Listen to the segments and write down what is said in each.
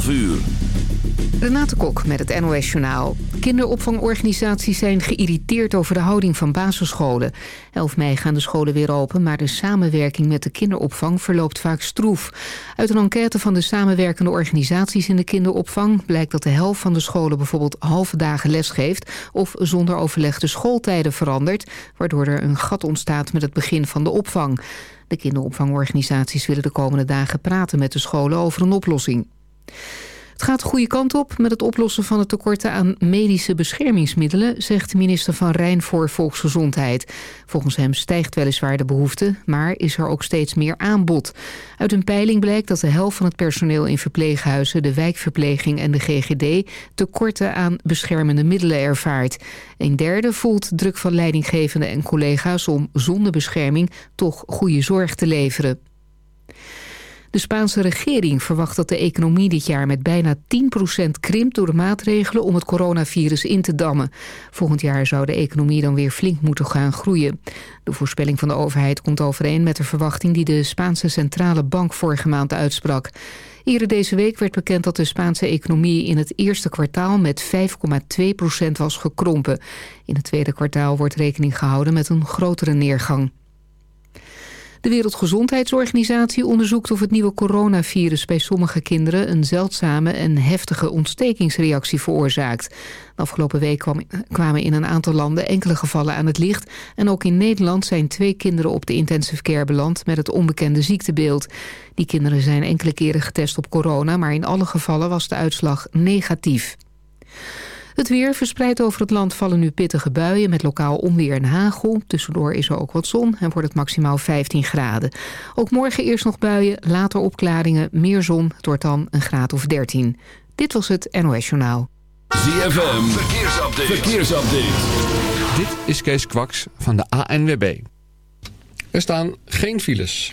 12 uur. Renate Kok met het NOS Journaal. Kinderopvangorganisaties zijn geïrriteerd over de houding van basisscholen. 11 mei gaan de scholen weer open, maar de samenwerking met de kinderopvang verloopt vaak stroef. Uit een enquête van de samenwerkende organisaties in de kinderopvang... blijkt dat de helft van de scholen bijvoorbeeld halve dagen les geeft... of zonder overleg de schooltijden verandert... waardoor er een gat ontstaat met het begin van de opvang. De kinderopvangorganisaties willen de komende dagen praten met de scholen over een oplossing. Het gaat de goede kant op met het oplossen van het tekorten aan medische beschermingsmiddelen, zegt minister Van Rijn voor Volksgezondheid. Volgens hem stijgt weliswaar de behoefte, maar is er ook steeds meer aanbod. Uit een peiling blijkt dat de helft van het personeel in verpleeghuizen, de wijkverpleging en de GGD tekorten aan beschermende middelen ervaart. Een derde voelt druk van leidinggevenden en collega's om zonder bescherming toch goede zorg te leveren. De Spaanse regering verwacht dat de economie dit jaar met bijna 10% krimpt door de maatregelen om het coronavirus in te dammen. Volgend jaar zou de economie dan weer flink moeten gaan groeien. De voorspelling van de overheid komt overeen met de verwachting die de Spaanse Centrale Bank vorige maand uitsprak. Eerder deze week werd bekend dat de Spaanse economie in het eerste kwartaal met 5,2% was gekrompen. In het tweede kwartaal wordt rekening gehouden met een grotere neergang. De Wereldgezondheidsorganisatie onderzoekt of het nieuwe coronavirus bij sommige kinderen een zeldzame en heftige ontstekingsreactie veroorzaakt. Afgelopen week kwamen in een aantal landen enkele gevallen aan het licht en ook in Nederland zijn twee kinderen op de intensive care beland met het onbekende ziektebeeld. Die kinderen zijn enkele keren getest op corona, maar in alle gevallen was de uitslag negatief. Het weer verspreid over het land vallen nu pittige buien met lokaal onweer en hagel. Tussendoor is er ook wat zon en wordt het maximaal 15 graden. Ook morgen eerst nog buien, later opklaringen, meer zon. Het wordt dan een graad of 13. Dit was het NOS Journaal. ZFM, verkeersupdate. verkeersupdate. Dit is Kees Kwaks van de ANWB. Er staan geen files.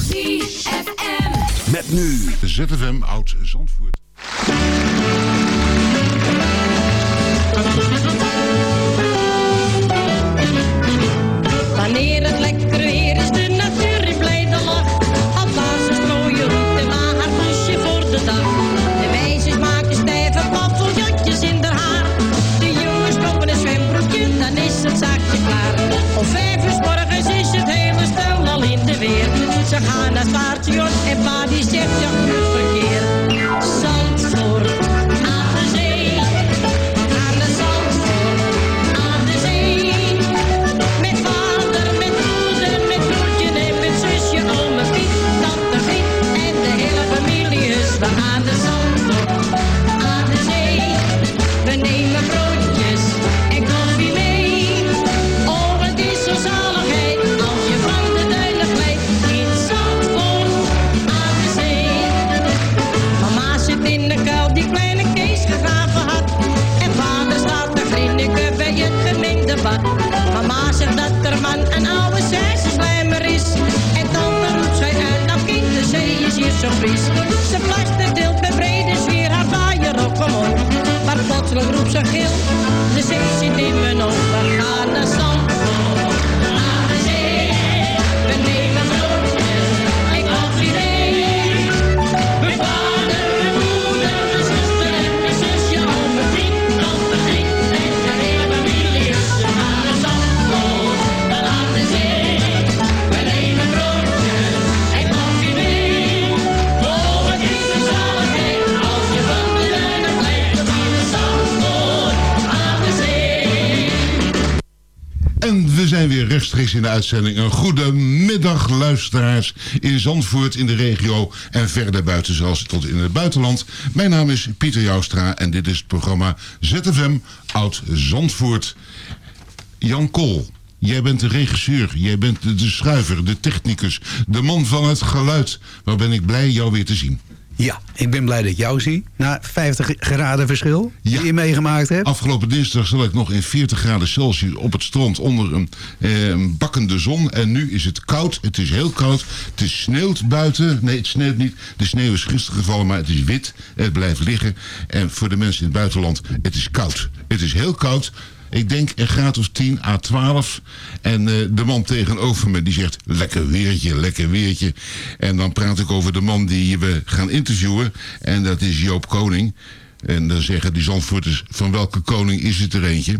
Met nu ZFM Oud Zandvoort. En pa die zegt in de uitzending. Een goede middag luisteraars in Zandvoort, in de regio en verder buiten, zelfs tot in het buitenland. Mijn naam is Pieter Joustra en dit is het programma ZFM Oud Zandvoort. Jan Kool, jij bent de regisseur, jij bent de, de schuiver, de technicus, de man van het geluid. Waar ben ik blij jou weer te zien. Ja, ik ben blij dat ik jou zie. Na 50 graden verschil die je meegemaakt hebt. Afgelopen dinsdag zat ik nog in 40 graden Celsius op het strand onder een eh, bakkende zon. En nu is het koud. Het is heel koud. Het is sneeuwt buiten. Nee, het sneeuwt niet. De sneeuw is gisteren gevallen, maar het is wit. Het blijft liggen. En voor de mensen in het buitenland, het is koud. Het is heel koud. Ik denk een graad of 10 à 12. En eh, de man tegenover me die zegt, lekker weertje, lekker weertje. En dan praat ik over de man die we gaan interviewen. En dat is Joop Koning. En dan zeggen die Zandvoorters, van welke koning is het er eentje?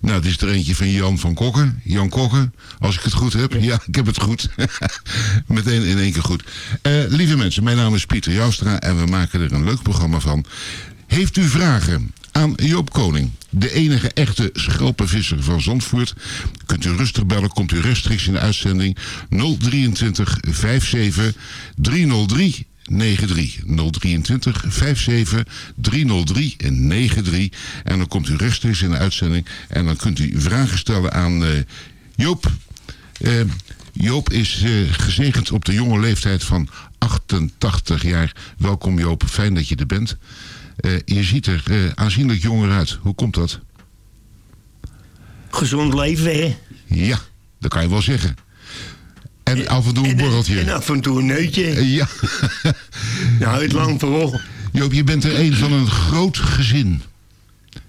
Nou, het is er eentje van Jan van Kokken. Jan Kokken, als ik het goed heb. Ja, ik heb het goed. Meteen in één keer goed. Eh, lieve mensen, mijn naam is Pieter Joustra en we maken er een leuk programma van. Heeft u vragen aan Joop Koning, de enige echte schelpenvisser van Zandvoort? Kunt u rustig bellen, komt u rechtstreeks in de uitzending 023 57 303 93 023 57 303 93 en dan komt u rechtstreeks in de uitzending en dan kunt u vragen stellen aan eh, Joop. Eh, Joop is eh, gezegend op de jonge leeftijd van 88 jaar. Welkom Joop, fijn dat je er bent. Eh, je ziet er eh, aanzienlijk jonger uit. Hoe komt dat? Gezond leven, hè? Ja, dat kan je wel zeggen. En af en toe een borreltje. En af en toe een neutje. Eh, ja. nou, het lang vol. Joop, je bent er een van een groot gezin.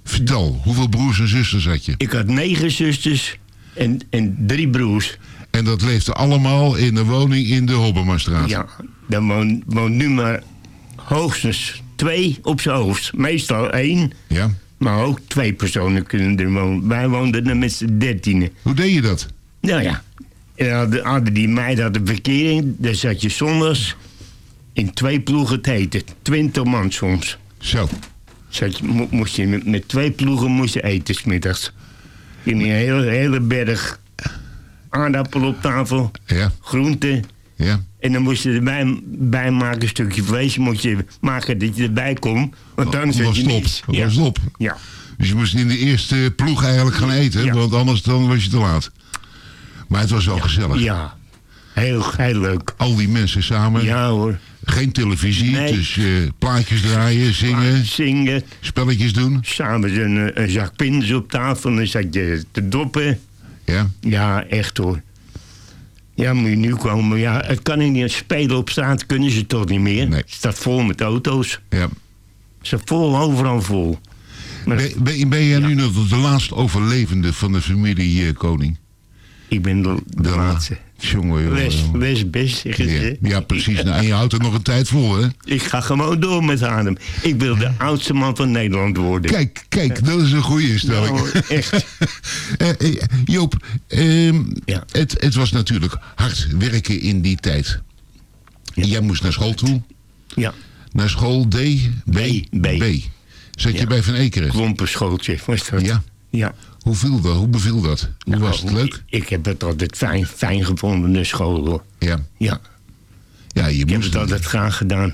Vertel, hoeveel broers en zusters had je? Ik had negen zusters en, en drie broers. En dat leefde allemaal in een woning in de Hobbemarstraat? Ja, daar woont woont nu maar hoogstens twee op zijn hoogst. Meestal één. Ja. Maar ook twee personen kunnen er wonen. Wij woonden er met z'n dertienen. Hoe deed je dat? Nou ja, hadden, hadden die meiden hadden verkering. Daar zat je zondags in twee ploegen te eten. Twintig man soms. Zo. Zat je, mo- moest je met, met twee ploegen moest je eten smiddags. In een hele, hele berg aardappel op tafel. Ja. Groenten. Ja. En dan moest je erbij bij maken een stukje vlees. Moet je maken dat je erbij komt. Want dan was je. Dat Ja. was op. Ja. Dus je moest in de eerste ploeg eigenlijk gaan eten, want anders dan was je te laat. Maar het was wel gezellig. Ja, heel, heel leuk. Al die mensen samen. Ja hoor. Geen televisie, Nee. dus eh, plaatjes draaien, zingen, Zingen. spelletjes doen. Samen een, een zak pinders op tafel. En dan zat je te doppen. Ja. Ja, echt hoor. Ja, moet je nu komen. Ja, het kan niet. Spelen op straat kunnen ze toch niet meer. Het staat vol met auto's. Ja. Staat vol, overal vol. Maar- Ben, ben, ben jij nu nog de laatste overlevende van de familie eh, Koning? Ik ben de, de laatste. Jongen, jongen. West best, zeggen Ja, precies. Nou, en je houdt het nog een tijd vol, hè? Ik ga gewoon door met adem. Ik wil de oudste man van Nederland worden. Kijk, kijk, dat is een goede instelling. Nou, echt. Eh, eh, Joop, ehm, het, het was natuurlijk hard werken in die tijd. Jij moest naar school toe. Ja. Naar school D, B, B. Zat je bij Van Ekeren? Klompenschooltje was dat. Ja. Ja. Hoe viel dat? Hoe beviel dat? Hoe was het Nou, leuk? Ik, ik heb het altijd fijn, fijn gevonden, de school. hoor. Ja. Ja. Ja, je Ik heb moest het altijd graag gedaan.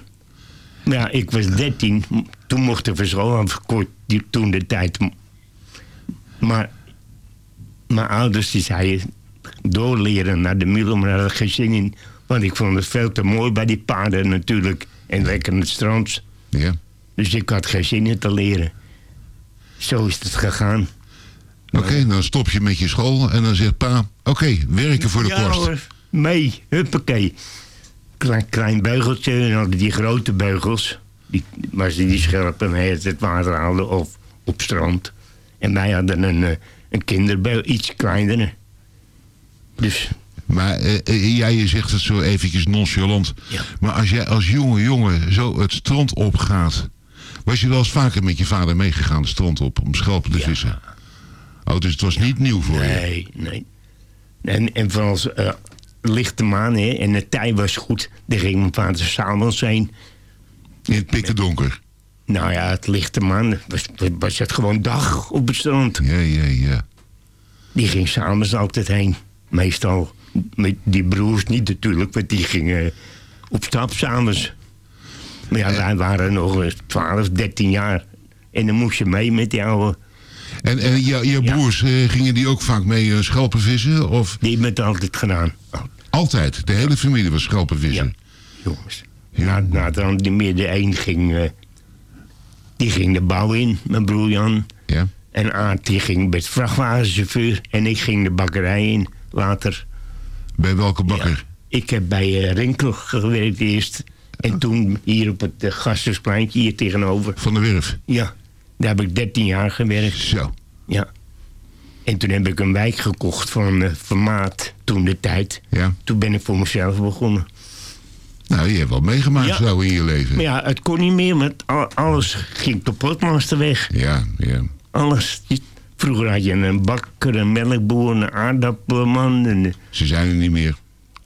Ja, ik was 13. Toen mocht school afgekort, die- toen de tijd. Maar mijn ouders die zeiden doorleren naar de middel, maar daar had ik geen zin in. Want ik vond het veel te mooi bij die paarden natuurlijk. En lekker in het strand. Ja. Dus ik had geen zin in te leren. Zo is het gegaan. Oké, dan stop je met je school en dan zegt pa... Oké, werken voor de ja, kost. hoor, mee, huppakee. Klein, klein beugeltje en hadden die grote beugels. Die, waar ze die scherpen mee het water haalden of op strand. En wij hadden een, eh, een kinderbeugel, iets kleinere. Dus Maar eh, eh, jij zegt het zo eventjes nonchalant. Maar als jij als jonge jongen zo het strand opgaat... Was je wel eens vaker met je vader meegegaan de strand op om schelpen te vissen? Oh, dus het was niet nieuw voor je? nee, nee. En, en vooral eh, lichte maan hè, en de tij was goed. Daar ging mijn vader s'avonds heen. In het pikken donker? Nou ja, het lichte maan was, was het gewoon dag op het strand. Ja, ja, ja. Die ging s'avonds altijd heen. Meestal met die broers niet natuurlijk, want die gingen op stap s'avonds. Maar ja, wij waren nog eens 12, 13 jaar. En dan moest je mee met die oude... En, en je, je broers, eh, gingen die ook vaak mee eh, schelpen vissen? Of? Die hebben het altijd gedaan. Altijd? De hele familie was schelpen vissen? Jongens. Na, na dan die meer de een ging... eh, die ging de bouw in, mijn broer Jan. Ja. En Aart die ging met vrachtwagenchauffeur. En ik ging de bakkerij in later. Bij welke bakker? Ik heb bij Rinkel gewerkt eerst. En toen hier op het uh, hier tegenover. Van de Werf? Ja. Daar heb ik 13 jaar gewerkt. Zo. Ja. En toen heb ik een wijk gekocht van uh, Vermaat toen de tijd. Ja. Toen ben ik voor mezelf begonnen. Nou, je hebt wel meegemaakt Ja. zo in je leven. Maar ja, het kon niet meer, want al- alles ging de potmaster weg. Ja, ja. Alles. Vroeger had je een bakker, een melkboer, een aardappelman. En Ze zijn er niet meer.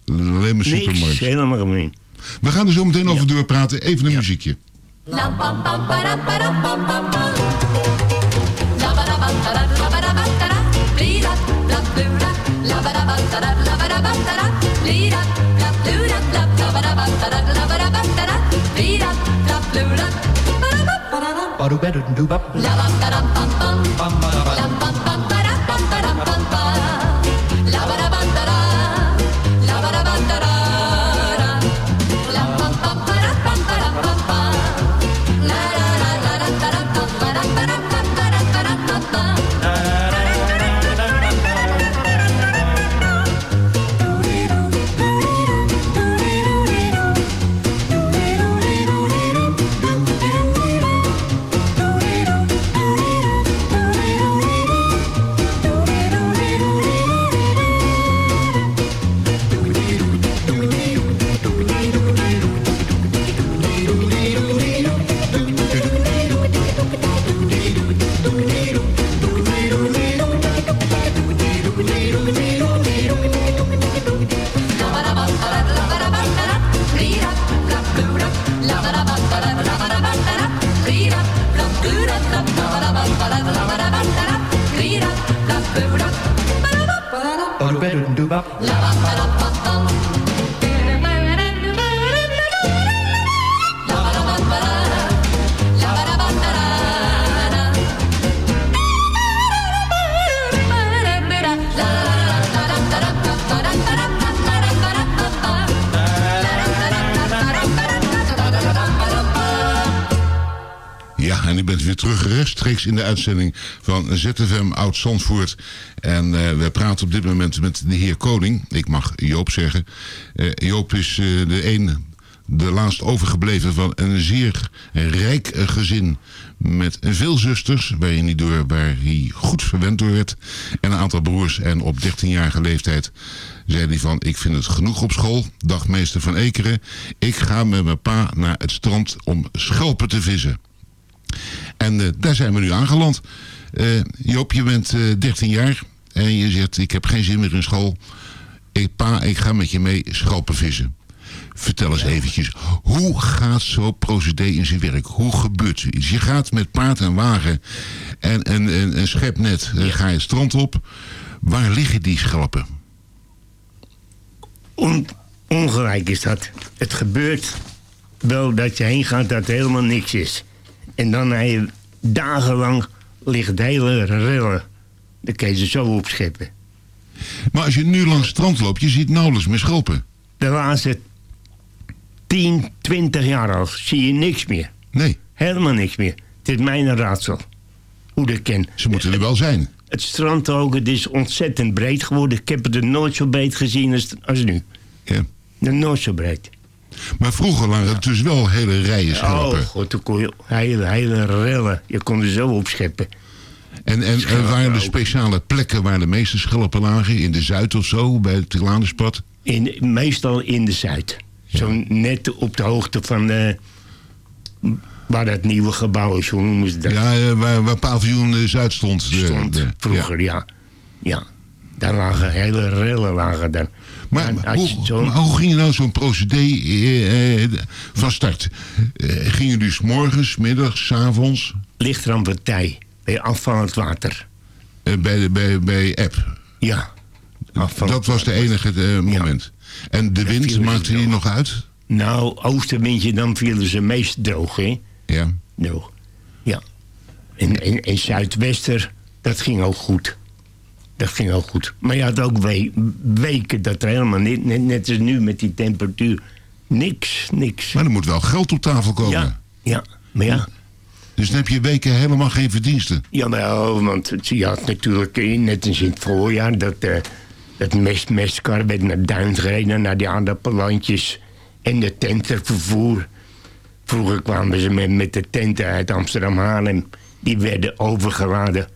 Alleen maar niks, supermarkt. helemaal gemeen. We gaan er zo meteen over doorpraten. Even een muziekje. La pam pam para para pam pam pam. La ba da ba da da la ba da ba da da. Bli da bla blu da. La da la ba da ba da da. Bli da bla blu da bla la ba da ba da da la ba da ba da da. Bli da bla blu da. Ba da ba ba da da. La pam pam. La pam rechtstreeks in de uitzending van ZFM Oud-Zandvoort. En eh, we praten op dit moment met de heer Koning. Ik mag Joop zeggen. Eh, Joop is eh, de een de laatst overgebleven van een zeer rijk gezin met veel zusters, waar hij, niet door, waar hij goed verwend door werd, en een aantal broers. En op 13-jarige leeftijd zei hij van, ik vind het genoeg op school, dagmeester van Ekeren. Ik ga met mijn pa naar het strand om schelpen te vissen. En eh, daar zijn we nu aangeland. Eh, Joop, je bent eh, 13 jaar en je zegt, ik heb geen zin meer in school. Ik, pa, ik ga met je mee schelpen vissen. Vertel eens eventjes, hoe gaat zo'n procedé in zijn werk? Hoe gebeurt zoiets? Je gaat met paard en wagen en een, een, schepnet eh, ga je het strand op. Waar liggen die schelpen? On- ongelijk is dat. Het gebeurt wel dat je heen gaat dat er helemaal niks is. En dan heb je dagenlang ligt de hele rillen. Dan kun je ze zo opscheppen. Maar als je nu langs het strand loopt, je ziet nauwelijks meer schelpen. De laatste 10, 20 jaar al zie je niks meer. Nee. Helemaal niks meer. Het is mijn raadsel. Hoe dat ken. Ze moeten er wel zijn. Het strand ook, het is ontzettend breed geworden. Ik heb het er nooit zo breed gezien als, als nu. Ja. Nooit zo breed. Maar vroeger lagen er dus wel hele rijen schelpen. Oh, god, toen kon je hele, hele rellen. Je kon er zo opscheppen. En, en, en waren er speciale plekken waar de meeste schelpen lagen? In de Zuid of zo, bij het Tilanuspad? In, meestal in de Zuid. Zo net op de hoogte van de, waar dat nieuwe gebouw is. Hoe noemen ze dat? Ja, eh, waar, waar paviljoen eh, Zuid stond. eh, Stond de- vroeger, ja. ja. Daar lagen hele rellen lagen daar. Maar, je hoe, maar hoe ging je nou zo'n procedé eh, eh, van start? Eh, gingen jullie s morgens, middags, avonds? Ligt er aan partij. Bij afvallend water. Eh, bij, de, bij, bij app? Ja. Dat was de enige moment. En de wind, maakte die nog uit? Nou, oostenwindje, dan vielen ze meest droog, hè? Ja. Droog. Ja. En, en, en zuidwester, dat ging ook goed. Dat ging ook goed. Maar je had ook we- weken dat er helemaal niet, net, net als nu met die temperatuur, niks, niks. Maar er moet wel geld op tafel komen. Ja, ja, maar ja. Dus dan heb je weken helemaal geen verdiensten. Jawel, want het- je had natuurlijk eh, net als in het voorjaar dat, eh dat mest, mestkar werd naar Duin gereden, naar die aardappellandjes en de tentenvervoer. Vroeger kwamen ze met, met de tenten uit Amsterdam Haarlem. Die werden overgeladen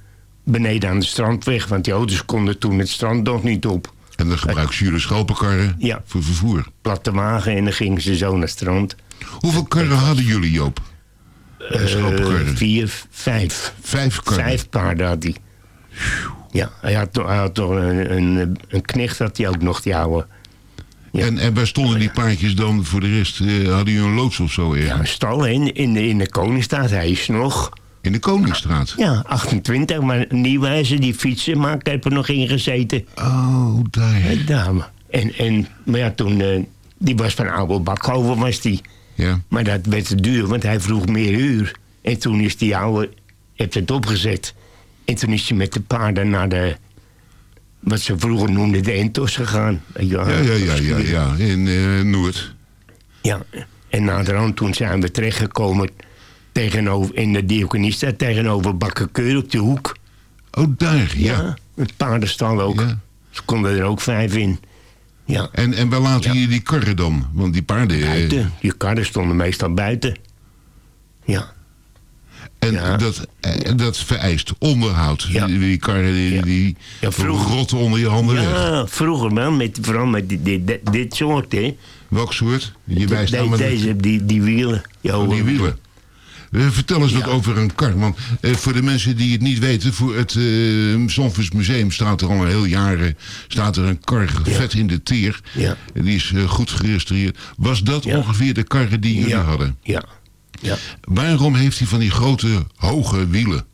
beneden aan de strandweg, want die auto's konden toen het strand nog niet op. En dan gebruiken ze jullie schelpenkarren Ja. voor vervoer. Platte wagen en dan gingen ze zo naar het strand. Hoeveel karren hadden jullie, Joop? Schelpenkarren? vier, vijf. Vijf karren? Vijf paarden had hij. Ja, hij had, toch- hij had toch een, een, een knecht had hij ook nog, die oude. En, en waar stonden die paardjes dan voor de rest? eh, hadden jullie een loods of zo? Ja, een stal in, in, de, in de Koningsstraat, hij is nog. In de Koningsstraat? Ja, 28, maar Nieuwwijzer, die fietsenmaker, heb er nog in gezeten. Oh, daar. Dame. En, en, maar ja, toen, eh, die was van oude Bakhoven, was die. Ja. Maar dat werd te duur, want hij vroeg meer uur. En toen is die oude, heeft het opgezet. En toen is hij met de paarden naar de, wat ze vroeger noemden, de Entos gegaan. Ja, ja, ja, ja, ja. In eh, Noord. Ja, en naderhand toen zijn we terechtgekomen tegenover, in de Diakonista tegenover Bakkerkeur op de hoek. Oh, daar, ja. Ja, het paardenstal ook. Ze konden er ook vijf in. Ja. En, en waar laten jullie die karren dan? Want die paarden... eh, Buiten. Die karren stonden meestal buiten. Ja. En dat, eh, dat vereist onderhoud. Die, die karren die, die rotten onder je handen weg. Ja, vroeger wel, met, vooral met dit, dit, dit soort, hè. Welk soort? Je wijst De- met- deze, die, die wielen. Ja, Oh, die wielen. Eh, vertel eens wat over een kar. Want eh, voor de mensen die het niet weten, voor het uh, Zonfus Museum staat er al een heel jaren staat er een kar vet in de teer. Ja. Die is eh, goed gerestaureerd. Was dat ongeveer de karren die jullie hadden? Ja. ja. Waarom heeft hij van die grote, hoge wielen?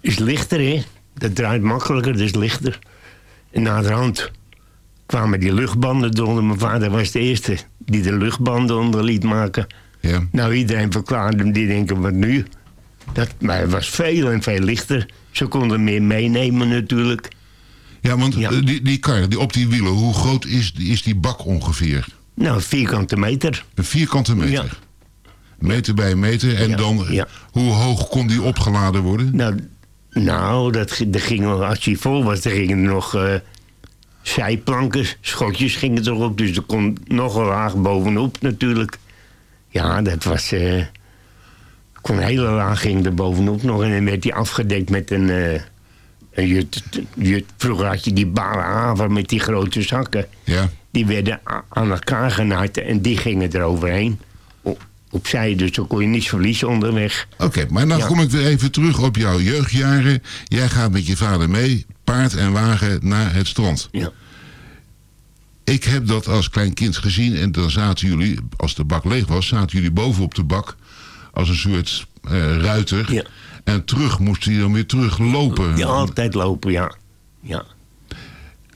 Is lichter, hè. Dat draait makkelijker, dus lichter. En na de hand kwamen die luchtbanden eronder. Mijn vader was de eerste die de luchtbanden onder liet maken. Ja. Nou, iedereen verklaarde hem, die denken, wat nu? Dat, maar het was veel en veel lichter. Ze konden meer meenemen natuurlijk. Ja, want eh, die, die kar, die op die wielen, hoe groot is, is die bak ongeveer? Nou, vierkante meter. Een vierkante meter? Meter bij meter. En dan, hoe hoog kon die opgeladen worden? Nou, nou dat, gi- dat ging, als hij vol was, dan gingen er nog eh zijplanken, schotjes gingen erop. Dus er kon nog een laag bovenop natuurlijk. Ja, dat was... eh kon hele laag ging er bovenop nog. En dan werd die afgedekt met een... eh, een jut, jut. Vroeger had je die balen haver met die grote zakken. Ja. Die werden aan elkaar genaaid en die gingen er overheen. O- Opzij, dus dan kon je niets verliezen onderweg. Oké, maar dan Ja. kom ik weer even terug op jouw jeugdjaren. Jij gaat met je vader mee, paard en wagen, naar het strand. Ja. Ik heb dat als klein kind gezien en dan zaten jullie, als de bak leeg was, zaten jullie boven op de bak als een soort eh, ruiter. Ja. En terug moesten jullie dan weer teruglopen. Ja, altijd lopen, ja. ja.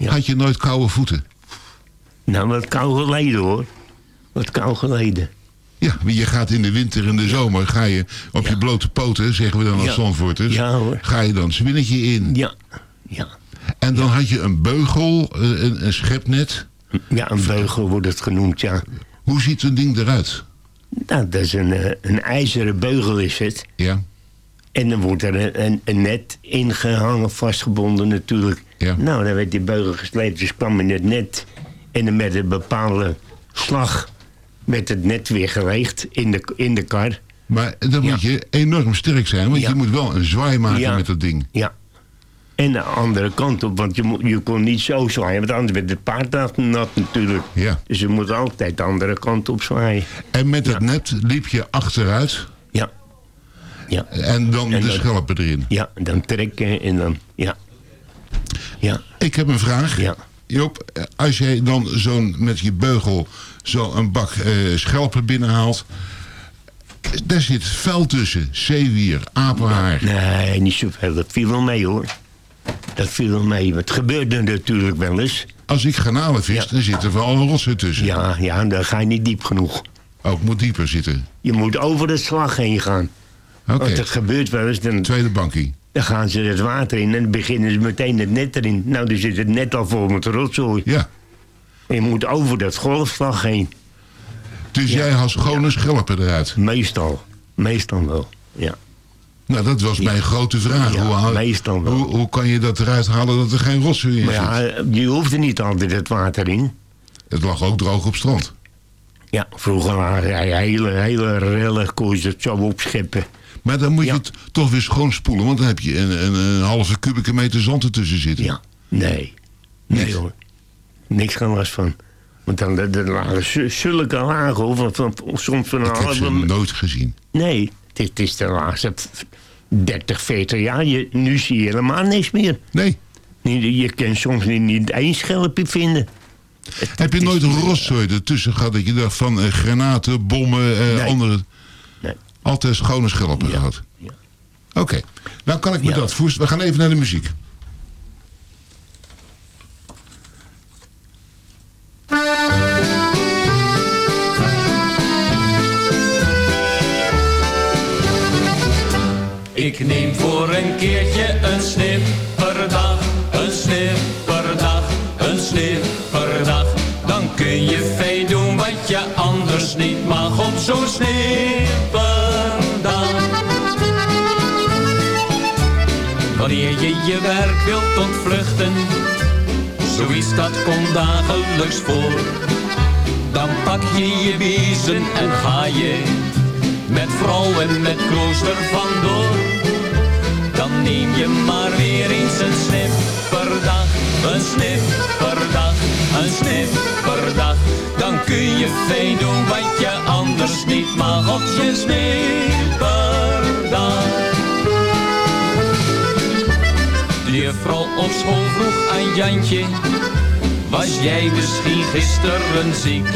Had je nooit koude voeten? Nou, wat kou geleden hoor. Wat kou geleden. Ja, je gaat in de winter en de zomer, ga je op je blote poten, zeggen we dan als Ja. Zandvoorters, Ja, hoor. ga je dan het zwinnetje in. Ja, ja. En dan had je een beugel, eh, een, een schepnet. Ja, een beugel wordt het genoemd, ja. Hoe ziet zo'n ding eruit? Nou, dat is een, eh, een ijzeren beugel is het. Ja. En dan wordt er een, een, net ingehangen, vastgebonden natuurlijk. Ja. Nou, dan werd die beugel geslepen, dus kwam in het net. En dan met een bepaalde slag werd het net weer geleegd in de, in de kar. Maar dan moet je enorm sterk zijn, want Ja. je moet wel een zwaai maken met dat ding. Ja. En de andere kant op, want je, je kon niet zo zwaaien, want anders werd het paard nat, nat natuurlijk. Ja. Dus je moet altijd de andere kant op zwaaien. En met dat net liep je achteruit Ja. Ja. en dan En de schelpen erin. Ja, dan trekken en dan, ja. Ja. Ik heb een vraag. Ja. Joop, als jij dan zo'n met je beugel zo een bak eh, schelpen binnenhaalt. Daar zit vuil tussen. Zeewier, apenhaar. Nee, niet zoveel. Dat viel wel mee hoor. Dat viel wel mee. Het gebeurde natuurlijk wel eens. Als ik garnalenvis, Ja. dan zit er wel een rotsen tussen. Ja, ja, dan ga je niet diep genoeg. Ook moet dieper zitten. Je moet over de slag heen gaan. Oké. Want het gebeurt wel eens. Dan, Tweede bankie. dan gaan ze het water in en beginnen ze meteen het net erin. Nou, dan zit het net al vol met rotzooi. Ja. En je moet over dat golfslag heen. Dus jij had schone schelpen eruit. Meestal. Meestal wel. Ja. Nou, dat was mijn grote vraag. Ja, hoe, haal- meestal wel. hoe, hoe kan je dat eruit halen dat er geen rotzooi in Maar zit? ja, je hoeft er niet altijd het water in. Het lag ook droog op strand. Ja, vroeger waren hij hele, hele rellen, kon je het zo opscheppen. Maar dan moet je het toch weer schoonspoelen, want dan heb je een, een, een halve kubieke meter zand ertussen zitten. Ja, nee. Nee Niet? hoor. Niks geen last van. Want dan, dan lagen zu- zulke lagen, of van, soms van een Ik heb ze nooit gezien. Nee, dit is de laatste 30, 40 jaar. Je, nu zie je helemaal niks meer. Nee. Je, je kan soms niet, niet één schelpje vinden. Het- Heb je nooit rotzooi ertussen gehad dat je dacht van eh, granaten, bommen, eh, Nee. andere... Nee. Altijd schone schelpen Ja. gehad? Ja. Oké, nou kan ik me Ja. dat voorstellen. We gaan even naar de muziek. Ik neem voor een keertje een snipperdag, een snipperdag, een snipperdag. Dan kun je fijn doen wat je anders niet mag op zo'n snipperdag. Wanneer je je werk wilt ontvluchten, zoiets dat komt dagelijks voor. Dan pak je je biezen en ga je met vrouw en met klooster vandoor. Dan neem je maar weer eens een snipperdag, een snipperdag, een snipperdag. Dan kun je fijn doen wat je anders niet mag op je snipperdag. De juffrouw op school vroeg aan Jantje, was jij misschien gisteren ziek?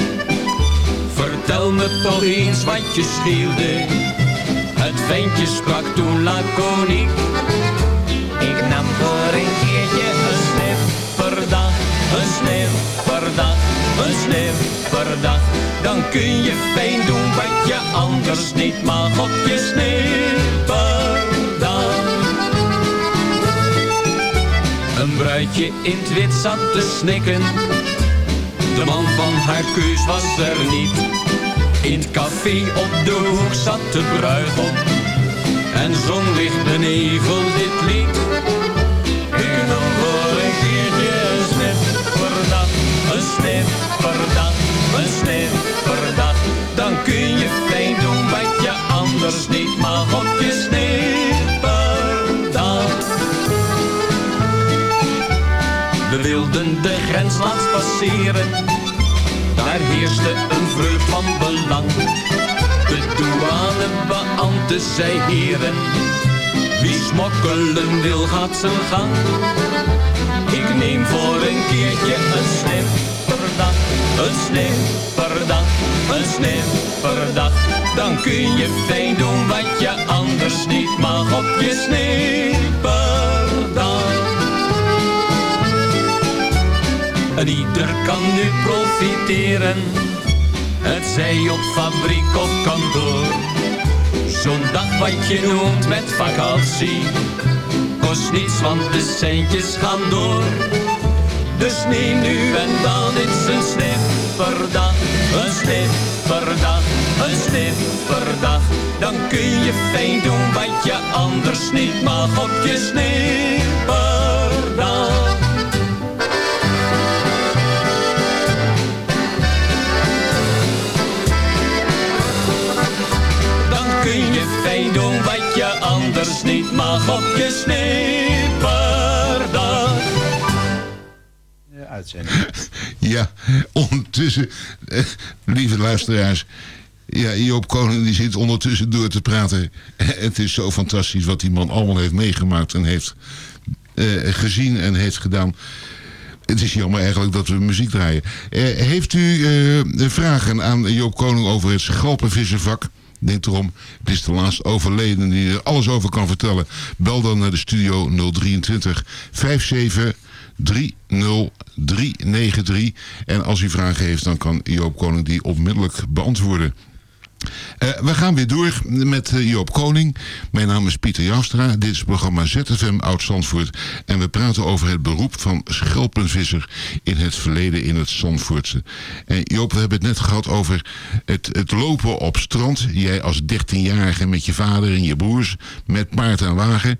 Vertel me toch eens wat je scheelde. Het ventje sprak toen laconiek. Ik nam voor een keertje een snipperdag, een snipperdag, een snipperdag. Dan kun je fijn doen wat je anders niet mag op je snipperdag. Een bruidje in het wit zat te snikken. De man van haar keus was er niet. In het café op de hoek zat de bruid. En zong licht benevel dit lied. Ik nog voor een keertje een verdacht, Een snipperdag. Een snipperdag. Dan kun je fijn doen wat je anders niet mag op je snip grens laatst passeren. Daar heerste een vreugd van belang. De douanebeambte zei heren, wie smokkelen wil gaat zijn gang. Ik neem voor een keertje een snip per dag, een snip per dag, een snip per dag. Dan kun je fijn doen wat je anders niet mag op je snipperdag. En ieder kan nu profiteren, het zij op fabriek of kantoor. Zo'n dag wat je noemt met vakantie, kost niets want de centjes gaan door. Dus neem nu en dan eens een snip per dag, een snip per dag, een snip per dag. Dan kun je fijn doen wat je anders niet mag op je snipperdag. Doen wat je anders niet mag op je snipperdag. Uitzending. Ja, ondertussen, eh, lieve luisteraars. Ja, Joop Koning die zit ondertussen door te praten. Het is zo fantastisch wat die man allemaal heeft meegemaakt en heeft eh, gezien en heeft gedaan. Het is jammer eigenlijk dat we muziek draaien. Eh, heeft u eh, vragen aan Joop Koning over het schalpenvissenvak? Denk erom, het is de laatst overleden die er alles over kan vertellen. Bel dan naar de studio 023 57 30393. En als u vragen heeft, dan kan Joop Koning die onmiddellijk beantwoorden. Eh, we gaan weer door met eh, Joop Koning. Mijn naam is Pieter Jastra. Dit is het programma ZFM Oud-Zandvoort. En we praten over het beroep van schelpenvisser in het verleden in het Zandvoortse. En Joop, we hebben het net gehad over het, het lopen op strand. Jij als 13-jarige met je vader en je broers met paard en wagen.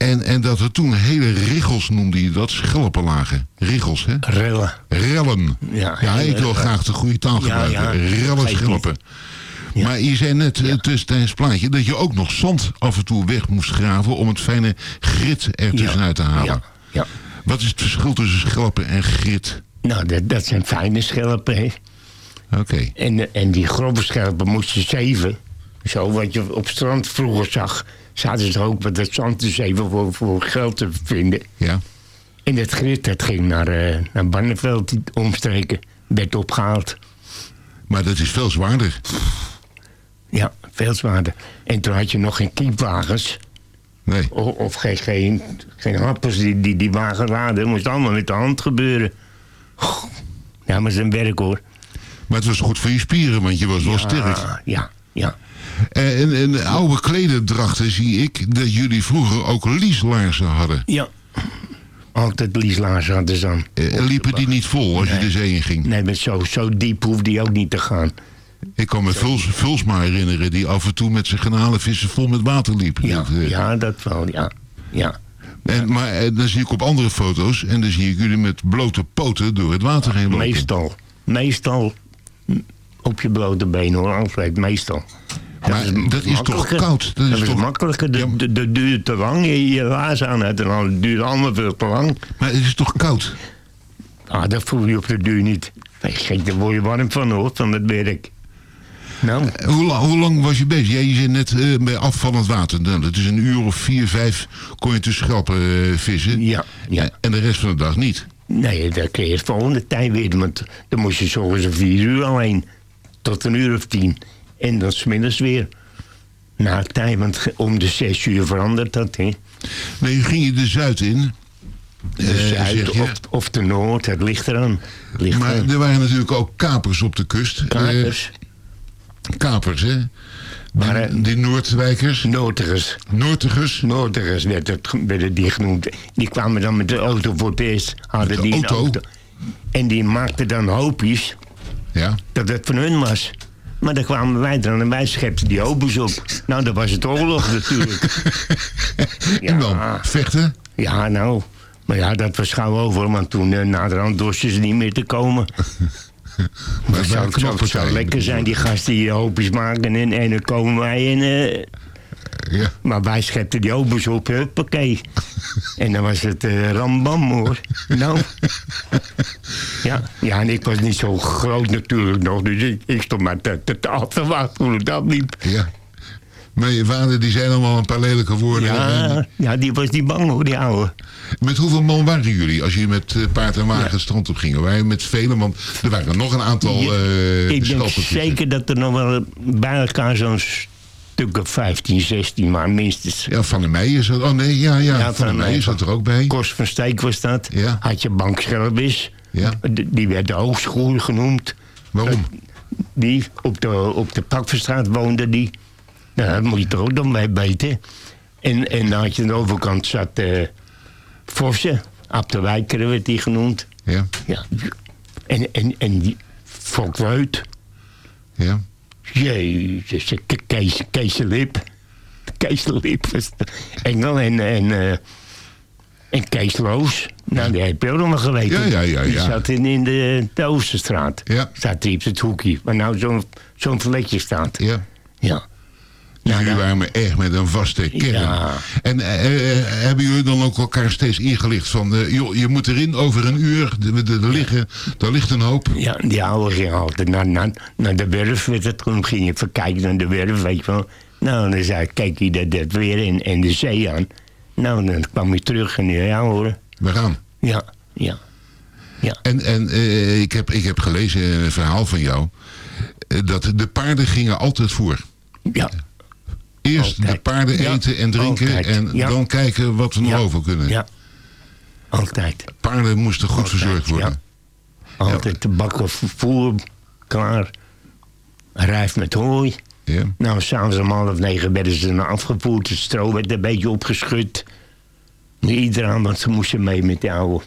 En, en dat er toen hele riggels noemde je dat, schelpen lagen. Riggels, hè? Rellen. Rellen. Ja, Ja, ik wil graag de goede taal ja, gebruiken. ja, Rellen schelpen. Maar je zei net eh, tijdens het plaatje dat je ook nog zand af en toe weg moest graven om het fijne grit er tussenuit te halen. Ja, ja. Wat is het verschil tussen schelpen en grit? Nou, dat, dat zijn fijne schelpen, hè. Oké. En, en die grove schelpen moest je zeven. Zo wat je op strand vroeger zag. Zaten ze ook met dat zand te zeven voor, voor geld te vinden. Ja. En dat grit, dat ging naar, eh naar Barneveld omstreken. Werd opgehaald. Maar dat is veel zwaarder. Ja, veel zwaarder. En toen had je nog geen kiepwagens. Nee. Of, of geen, geen, geen happers die, die die wagen laden. moest allemaal met de hand gebeuren. Ja, maar zijn werk hoor. Maar het was goed voor je spieren, want je was wel Ja, sterk. Ja, ja. En, en, en oude klederdrachten zie ik dat jullie vroeger ook lieslaarzen hadden. Ja. Altijd lieslaarzen hadden ze aan. Eh, liepen die niet vol als je de zee in ging? Nee, maar zo, zo diep hoefde die ook niet te gaan. Ik kan me Vuls, Vulsma herinneren die af en toe met zijn garnalenvissen vol met water liep. Ja, Dat, eh, ja dat wel, ja. ja. En, maar eh, dan zie ik op andere foto's en dan zie ik jullie met blote poten door het water heen lopen. Meestal. Meestal op je blote been hoor, altijd meestal. Maar dat is toch makkelijker. koud? Dat is is toch- makkelijker. Dat de, de, duurt te lang. Je, je laars aan hebt en dan het duurt allemaal veel te lang. Maar het is toch koud? Ah, dat voel je op de duur niet. Gek, daar word je warm van hoor, van het werk. Nou, Eh, Hoe, la- hoe lang was je bezig? Jij je zei net eh, bij afvallend water. Nou, dat is een uur of vier, vijf kon je tussen schelpen eh, vissen. Ja, ja. En de rest van de dag niet. nee, dat kun je het volgende tijd weer. Want dan moest je zorgen ze vier uur alleen. Tot een uur of tien. En dan smiddags weer. Na het tijd, want om de zes uur verandert dat, hè. Nee, ging je de Zuid in. De Eh, zuid of, of de noord, het ligt eraan. Ligt Maar er waren natuurlijk ook kapers op de kust. Eh, Kapers. kapers, hè? Maar, Die, eh, die Noordwijkers. Noordigers. Noordigers. Noordigers werd het, werden die genoemd. Die kwamen dan met de auto voor het eerst. Hadden de die auto? En die maakten dan hoopjes Ja. dat het van hun was. Maar dan kwamen wij dan en wij schepten die hoopjes op. Nou, dan was het oorlog natuurlijk. En dan vechten. Ja, nou. Maar ja, dat was gauw over, want toen uh, naderhand dorsten ze niet meer te komen. Maar het zou, lekker zijn, die gasten die hoopjes maken. En, en dan komen wij en... eh, Maar wij schepten die obers op, huppakee. en dan was het eh rambam hoor. Nou. ja, ja, en ik was niet zo groot natuurlijk nog. Dus ik, ik stond maar te, te, te, te wachten hoe het dat liep. Ja. Maar je vader die zei allemaal een paar lelijke woorden. Ja, ja, die was niet bang hoor, die ouwe. Met hoeveel man waren jullie als je met eh, paard en wagen het strand op gingen? Je met velen? Want er waren nog een aantal eh ik denk zeker dat er nog wel bij elkaar zo'n stuk of 15, 16 maar minstens. Ja, Van der Meijer zat... Oh nee, ja, ja. van der Meijer zat er ook bij. Kors van Steek was dat. Had je Bankscherwis. Ja. Die werd de hoogschool genoemd. Waarom? Die op de, op de Pakverstraat woonde die. Nou, dat moet je toch ook dan bij weten. En, en dan had je aan de overkant zat eh Vossen. Ab de Wijker werd die genoemd. Ja. ja. En, en, en die. Ja. Jezus, Ke- Kees, Kees de Lip. Kees de Lip was de Engel en, en, eh, en Kees Loos. Nou, die heb je ook nog geweten. Ja, ja, ja, Die zat in, in de, de Oosterstraat. Ja. Zat die op het hoekje, waar nou zo'n zo'n vlekje staat. Ja. Ja. Dus jullie waren me echt met een vaste kern. Ja. En eh, eh, hebben jullie dan ook elkaar steeds ingelicht van... eh, joh, je moet erin over een uur, de, de, de liggen, daar ligt een hoop. Ja, die oude ging altijd naar, naar, naar de werf. Toen ging je even kijken naar de werf, weet je wel. Nou, dan zei ik, kijk je dat, dat weer in, en de zee aan. Nou, dan kwam je terug en ja hoor. We gaan. Ja, ja. En, en eh, ik, heb, ik heb gelezen in een verhaal van jou... eh, dat de paarden gingen altijd voor. Ja. Eerst de paarden Ja, eten en drinken altijd. en Ja. dan kijken wat we nog over kunnen. Ja. Altijd. Paarden moesten goed verzorgd worden. Altijd de bakken voer klaar. Rijf met hooi. Ja. Nou, s'avonds om half negen werden ze dan afgevoerd. Het stro werd een beetje opgeschud. Iedereen, want ze moesten mee met de oude.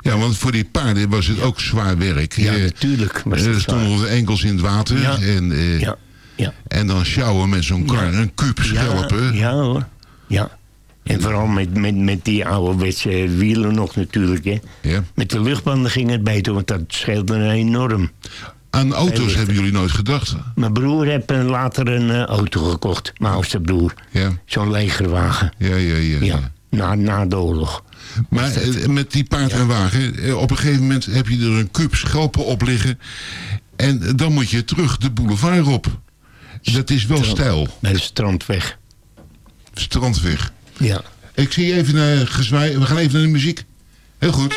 Ja, want voor die paarden was het ook zwaar werk. Ja, Eh, natuurlijk was eh, het Er stonden onze enkels in het water. Ja. En, eh, Ja, ja. en dan sjouwen met zo'n kar, een kuub schelpen. Ja, ja hoor. Ja. En vooral met, met, met die ouderwetse wielen nog natuurlijk. Hè. Ja. Met de luchtbanden ging het beter, want dat scheelde enorm. Aan auto's hebben jullie nooit gedacht? Mijn broer heeft later een eh, auto gekocht. Mijn oudste broer. Ja. Zo'n legerwagen. Ja, ja, ja. Ja. Na, na de oorlog. Maar eh, met die paard en wagen, eh, op een gegeven moment heb je er een kuub schelpen op liggen. En dan moet je terug de boulevard op. Dat is wel stijl. Bij de strandweg. Strandweg. Ja. Ik zie even naar gezwaai. We gaan even naar de muziek. Heel goed.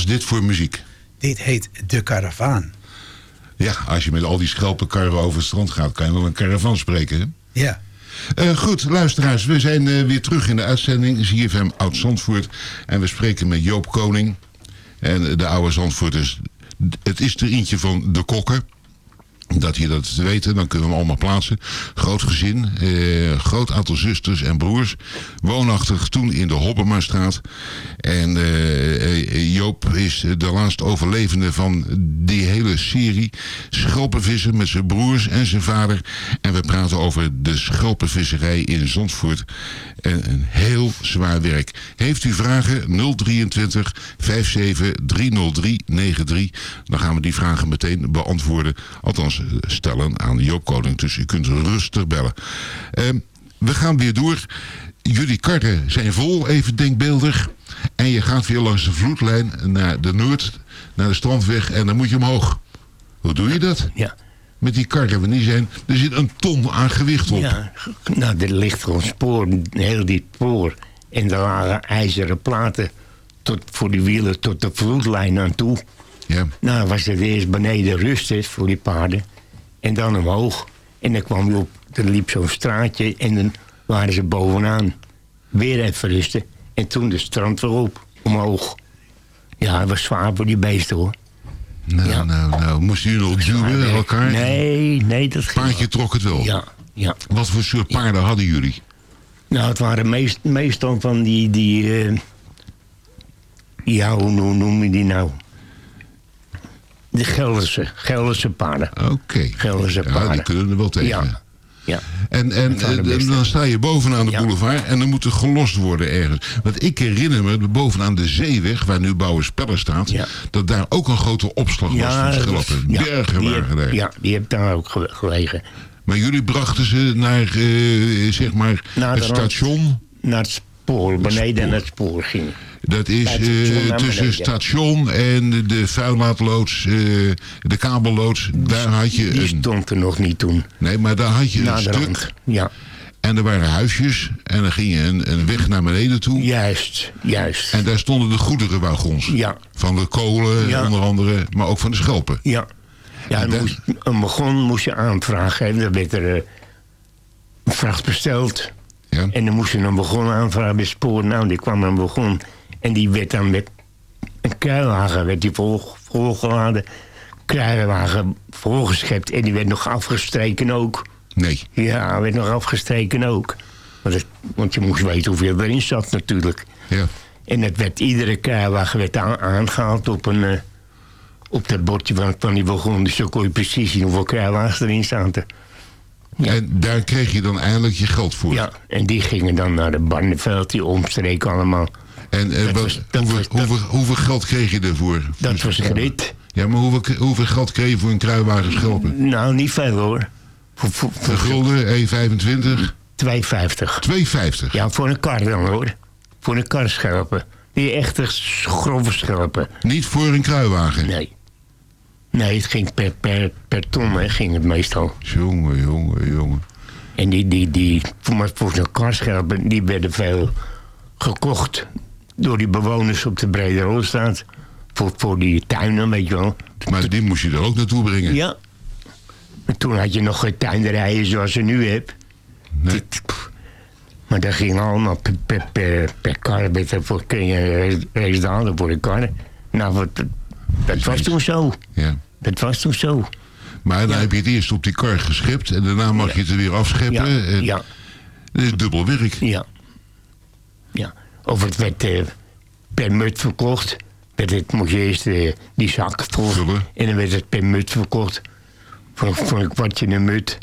Was dit voor muziek? Dit heet De Karavaan. Ja, als je met al die schelpenkarren over het strand gaat, kan je wel een caravan spreken, hè? Ja. Eh, goed, luisteraars, we zijn eh, weer terug in de uitzending ZFM Oud Zandvoort. En we spreken met Joop Koning. En de oude Zandvoorters, het is er eentje van de kokken. Dat je dat te weten, dan kunnen we hem allemaal plaatsen. Groot gezin, eh, groot aantal zusters en broers. Woonachtig toen in de Hobbemastraat. En eh, eh, Joop is de laatste overlevende van die hele serie. Schelpenvissen met zijn broers en zijn vader. En we praten over de schelpenvisserij in Zandvoort. En een heel zwaar werk. Heeft u vragen? 023 57 303 93. Dan gaan we die vragen meteen beantwoorden. Althans, stellen aan Joop Koning. Dus u kunt rustig bellen. Ehm, we gaan weer door. Jullie karren zijn vol, even denkbeeldig. En je gaat weer langs de vloedlijn naar de Noord, naar de strandweg. En dan moet je omhoog. Hoe doe je dat? Ja. Met die karren, want die zijn, er zit een ton aan gewicht op. Ja, nou, er ligt gewoon spoor, heel die spoor. En er lagen ijzeren platen tot, voor die wielen tot de vloedlijn aan toe. Ja. Nou, was het eerst beneden rustig voor die paarden. En dan omhoog. En dan kwam je op, er liep zo'n straatje en dan waren ze bovenaan. Weer even rusten. En toen de strand weer op, omhoog. Ja, het was zwaar voor die beesten hoor. Nou, nou, nou. Moesten jullie nog duwen elkaar? Nee, nee, dat ging Paardje trok het wel? Ja, ja. Wat voor soort paarden hadden jullie? Nou, het waren meest, meestal van die... die eh, ja, hoe, hoe noem je die nou? De Gelderse, Gelderse paarden. Oké. Gelderse Ja, paarden. die kunnen er wel tegen. Ja. ja. En, en eh, dan sta je bovenaan de boulevard en dan moet er gelost worden ergens. Want ik herinner me, bovenaan de zeeweg, waar nu Bouwenspellen staat, dat daar ook een grote opslag was van schelpen. ja, Bergen die waren daar. Ja, die heb daar ook ge- gelegen. Maar jullie brachten ze naar, eh, zeg maar, Naar het station. Naar het spoor, beneden naar het spoor ging. Dat is Bij het station naar tussen station en de- vuillaadloods, eh, de kabelloods. Daar had je Die een... stond er nog niet toen. Nee, maar daar had je een stuk. rand, ja. En er waren huisjes. En dan ging je een, een weg naar beneden toe. Juist, juist. En daar stonden de goederenwagons. Ja. Van de kolen Ja. onder andere. Maar ook van de schelpen. Ja. Ja, En dan dan- moest, een begon moest je aanvragen. En dan werd er eh, een vracht besteld. Ja. En dan moest je een begon aanvragen bij spoor. Nou, die kwam een begon. En die werd dan met een kruiwagen werd die vol, volgeladen. Kruiwagen volgeschept. En die werd nog afgestreken ook. Nee. Ja, werd nog afgestreken ook. Want, het- want je moest weten hoeveel erin zat natuurlijk. Ja. En het werd, iedere kruiwagen werd aan- aangehaald op een... eh, op dat bordje van, van die wagon. Dus zo kon je precies zien hoeveel kruiwagens erin zaten. En daar kreeg je dan eindelijk je geld voor. Ja, en die gingen dan naar de Barneveld, die omstreek allemaal. En eh, wat- was- hoeveel, was- dat- hoeveel, geld kreeg je ervoor? Dat was grit. Ja, maar hoeveel, hoeveel geld kreeg je voor een kruiwagen schelpen? Nou, niet veel hoor. Voor, voor, Een gulden, 1,25? 2,50. 2,50? Ja, voor een kar dan hoor. Voor een kar schelpen. Die echte grove schelpen. Niet voor een kruiwagen? Nee. Nee, het ging per, per, per ton hè, ging het meestal. Jongen, jongen, jongen. En die, die, die voor, voor zo'n karschelpen, die werden veel gekocht door die bewoners op de Brede Rolstraat. Voor, voor die tuinen, weet je wel. Maar die moest je er ook naartoe brengen? Ja, En toen had je nog geen tuinderijen zoals je nu hebt. Dit- pff. maar dat ging allemaal per, per, per, per kar. Voor kun je resultaten voor de kar. Nou, wat, dat was toen zo. Ja. Dat was toen zo. Maar dan heb je het eerst op die kar geschept en daarna mag je het er weer afscheppen. Ja, en ja. Dat is dubbel werk. Ja. ja. Of het werd eh, per mut verkocht. Werd het, moest je eerst eh, die zak vol. En dan werd het per mut verkocht. Voor, voor een kwartje een mut.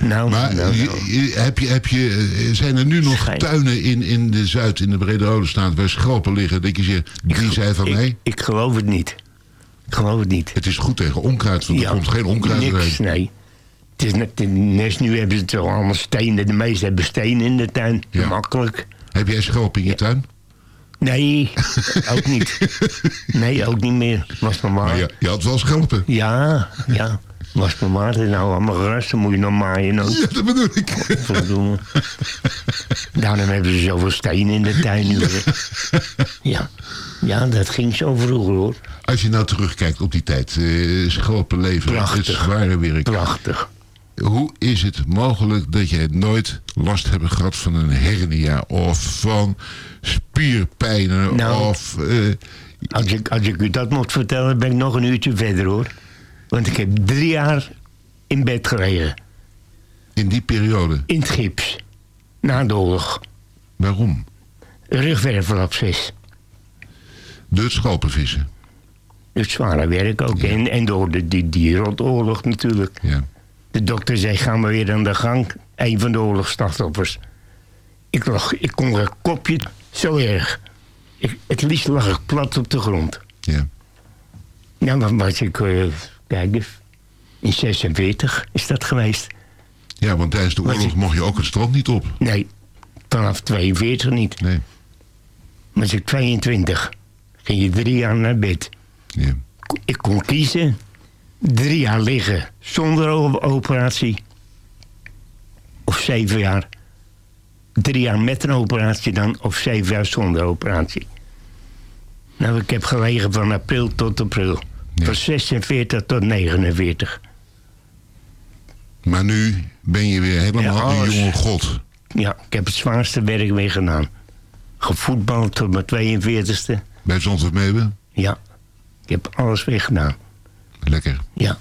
Nou, Maar nou, nou. heb je, heb je, eh, zijn er nu nog tuinen in, in de Zuid, in de Brede Rode Staat, waar schelpen liggen? Dat je zegt, die zijn van mij? Ik geloof het niet. Ik geloof het niet. Het is goed tegen onkruid, want er komt geen onkruid Niks, nee. Het is net, net nu hebben ze toch allemaal stenen. De meesten hebben stenen in de tuin. Makkelijk. Heb jij schelpen in je tuin? Nee, ook niet. Nee, ook niet meer. Was maar maar. je, je had wel schelpen. Ja, ja. Was maar maar. Het is nou allemaal gras. Dan moet je nog maaien ook. Ja, dat bedoel ik. Verdomme. Daarom hebben ze zoveel stenen in de tuin nu. Ja. ja, dat ging zo vroeger hoor. Als je nou terugkijkt op die tijd, schelpen leven, het Prachtig. zware werk. Prachtig. Hoe is het mogelijk dat jij nooit last hebt gehad van een hernia of van spierpijnen Nou. of... eh, Als ik, als ik u dat moet vertellen, ben ik nog een uurtje verder hoor. Want ik heb drie jaar in bed gelegen. In die periode? In het gips. Na de oorlog. Waarom? Rugwervelabsces. Door het schelpenvissen. Het zware werk ook. En, en door de, die, die rotoorlog natuurlijk. Ja. De dokter zei, gaan we weer aan de gang. Een van de oorlogsslachtoffers. Ik, lag, ik kon een kopje, zo erg. Ik, het liefst lag ik plat op de grond. Ja. Nou, dan was ik, eh, kijk eens, in 46 is dat geweest. Ja, want tijdens de oorlog mocht je ook het strand niet op. Nee, vanaf 42 niet. Nee. Was ik 22. Ging je drie jaar naar bed. Ja. Ik kon kiezen. Drie jaar liggen zonder operatie. Of zeven jaar. Drie jaar met een operatie dan. Of zeven jaar zonder operatie. Nou, ik heb gelegen van april tot april. Van 46 tot 49. Maar nu ben je weer helemaal Ja, een jonge god. Ja, ik heb het zwaarste werk weer gedaan. Gevoetbald tot mijn 42ste. Bij Meeuwen? Ja, ik heb alles weer gedaan. Lekker. Ja,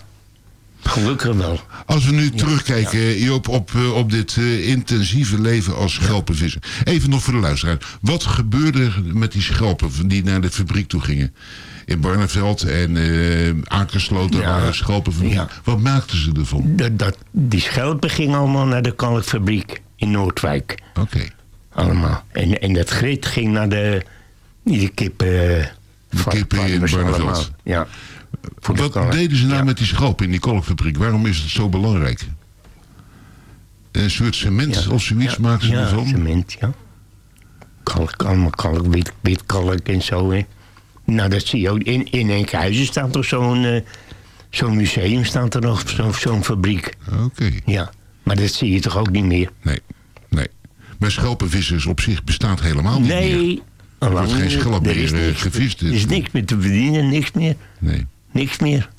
gelukkig wel. Als we nu terugkijken Joop, op, eh, op dit eh, intensieve leven als schelpenvisser. Even nog voor de luisteraar. Wat gebeurde er met die schelpen die naar de fabriek toe gingen? In Barneveld en eh Akersloten Ja. waren schelpen van. Ja. Wat maakten ze ervan? Dat, dat, die schelpen gingen allemaal naar de kalkfabriek in Noordwijk. Oké. Allemaal. En, en dat grit ging naar de, de kippen. van- kippen in Barneveld. Ja. Voor de Wat deden ze nou met die schelpen in die kalkfabriek? Waarom is het zo belangrijk? Een soort cement of zoiets ja, maken ze ja, ervan? cement, ja. Kalk, allemaal kalk, wit, wit kalk en zo, hè. Nou, dat zie je ook. In, in Enkhuizen staat er zo'n eh, zo'n museum, staat er nog, zo'n fabriek. Oké. Ja, maar dat zie je toch ook niet meer? Nee, nee. Maar schelpenvissers op zich bestaat helemaal niet meer. Nee, Er wordt geen schelp meer eh, niks- gevist. Er is niks meer te verdienen, niks meer. Nee. Niks meer.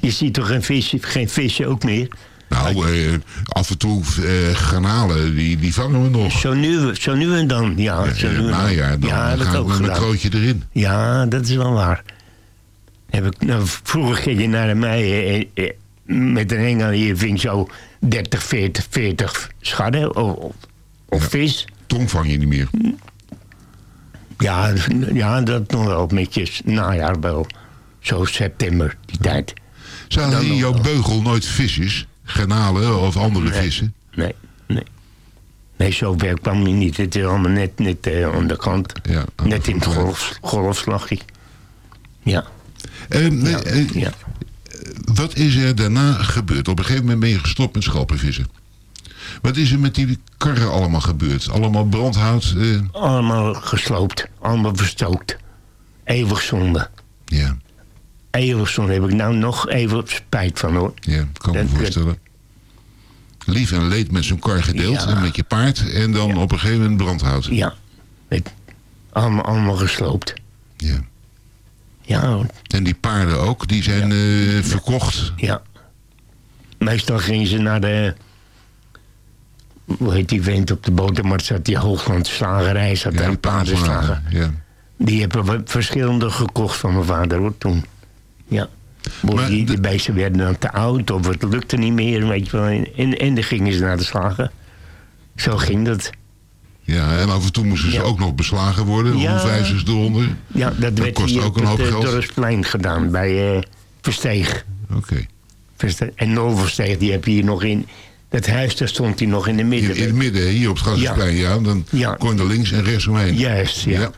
Je ziet toch geen visje, geen visje ook meer? Nou, eh, af en toe eh, garnalen, die, die vangen we nog. Zo nu, zo nu en dan, ja. zo nu en dan. dan ja, gaan we met gedaan. krootje erin. Ja, dat is wel waar. Heb ik, nou, vroeger ging je naar mij eh, eh, met een engel hier ving zo 30, 40, 40 scharren of, of, of vis. Tong vang je niet meer. Ja, ja, dat nog wel met je najaar wel. Zo september, die tijd. Zaten Dan in jouw beugel nooit visjes, garnalen of andere Nee. vissen? Nee, nee. Nee, zo ver kwam hij niet. Het is allemaal net, net eh, aan de kant. Ja, net in het golf, golfslagje. Ja. Ja, eh, ja. Wat is er daarna gebeurd? Op een gegeven moment ben je gestopt met schelpenvissen. Wat is er met die karren allemaal gebeurd? Allemaal brandhout? eh, Allemaal gesloopt. Allemaal verstookt. Eeuwig zonde. Ja. Zonde. Heb ik nou nog even spijt van hoor. Ja, kan me voorstellen. Lief en leed met zo'n kar gedeeld Ja. en met je paard en dan op een gegeven moment brandhout. Ja. Allemaal, allemaal gesloopt. Ja. Ja. En die paarden ook, die zijn eh, verkocht. Ja. Meestal gingen ze naar de... Hoe heet die vent op de botermarkt? Zat die Hoogland slagerij, zat daar een paardenslager. Ja. Die hebben we verschillende gekocht van mijn vader hoor, toen. Ja. Maar die, de beesten werden dan te oud of het lukte niet meer, weet je wel. En, en dan gingen ze naar de slager. Zo ging dat. Ja, en af en toe moesten ze ook nog beslagen worden, Ja. hoefijzers eronder. Ja, dat, dat werd kost hier ook een hoop het eh, geld. Dorpsplein gedaan, bij eh, Versteeg. Oké. Verste- En Noversteeg, die heb je hier nog in... Dat huis, daar stond hij nog in de midden. In, in het midden, hier op het Gassersplein, ja. Dan kon je er links en rechts omheen. Juist, ja.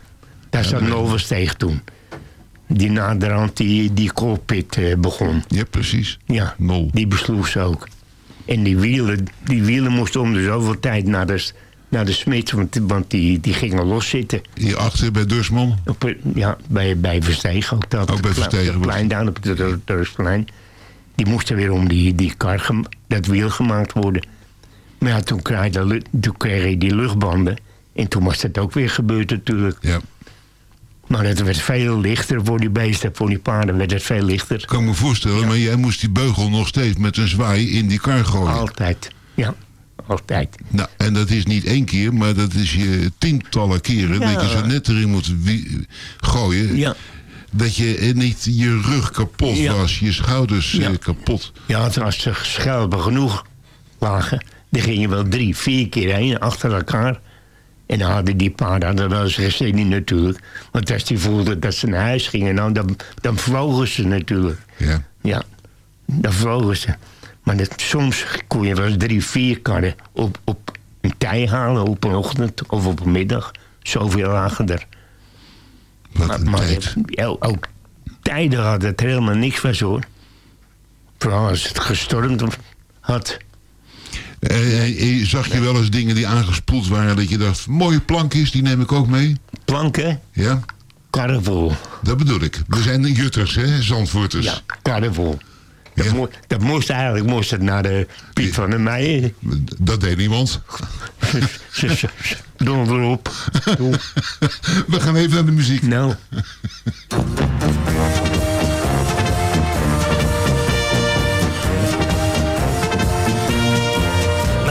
Daar zat Noversteeg toen. Die naderhand die, die koolpit eh, begon. Ja, precies. Ja, die besloeg ze ook. En die wielen, die wielen moesten om de zoveel tijd naar de, naar de smid, want, want die, die gingen loszitten. Hier achter bij Dursman? Ja, bij, bij Versteeg ook. Dat, Ook bij Versteeg Het plein daar op het Dorpsplein. Die moesten weer om die, die kar, dat wiel gemaakt worden. Maar ja, toen kreeg, de, lu- toen kreeg hij die luchtbanden. En toen was dat ook weer gebeurd natuurlijk. Ja. Maar het werd veel lichter voor die beesten, voor die paarden werd het veel lichter. kan me voorstellen, maar jij moest die beugel nog steeds met een zwaai in die kar gooien. Altijd, ja. Altijd. Nou, en dat is niet één keer, maar dat is je tientallen keren Ja. dat je zo net erin moet gooien. Ja. Dat je eh, niet je rug kapot Ja. was, je schouders eh, kapot. Ja, het- als ze schelpen genoeg lagen, dan gingen wel drie, vier keer heen achter elkaar. En dan hadden die paarden, dat was geen zin in natuurlijk. Want als die voelden dat ze naar huis gingen, nou, dan, dan vlogen ze natuurlijk. Ja. Ja, dan vlogen ze. Maar dat, soms kon je wel eens drie, vier karren op, op een tij halen op een ochtend of op een middag. Zoveel lagen er. maar maar ja, ook tijden had het helemaal niks was hoor. Vooral als het gestormd had. Eh, eh, zag je wel eens dingen die aangespoeld waren dat je dacht, mooie plankjes, die neem ik ook mee? Planken? Ja. Vol. Dat bedoel ik. We zijn de jutters, hè, Zandvoorters. Ja, vol. Dat, mo- dat moest eigenlijk moest het naar de Piet van der Meijen. Dat deed niemand. Donder op. We gaan even naar de muziek. Nou.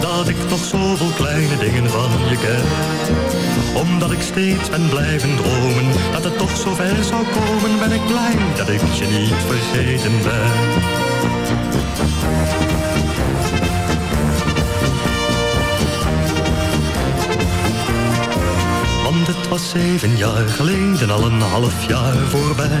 Dat ik nog zoveel kleine dingen van je ken. Omdat ik steeds ben blijven dromen, dat het toch zover zou komen, ben ik blij dat ik je niet vergeten ben. Want het was zeven jaar geleden, al een half jaar voorbij.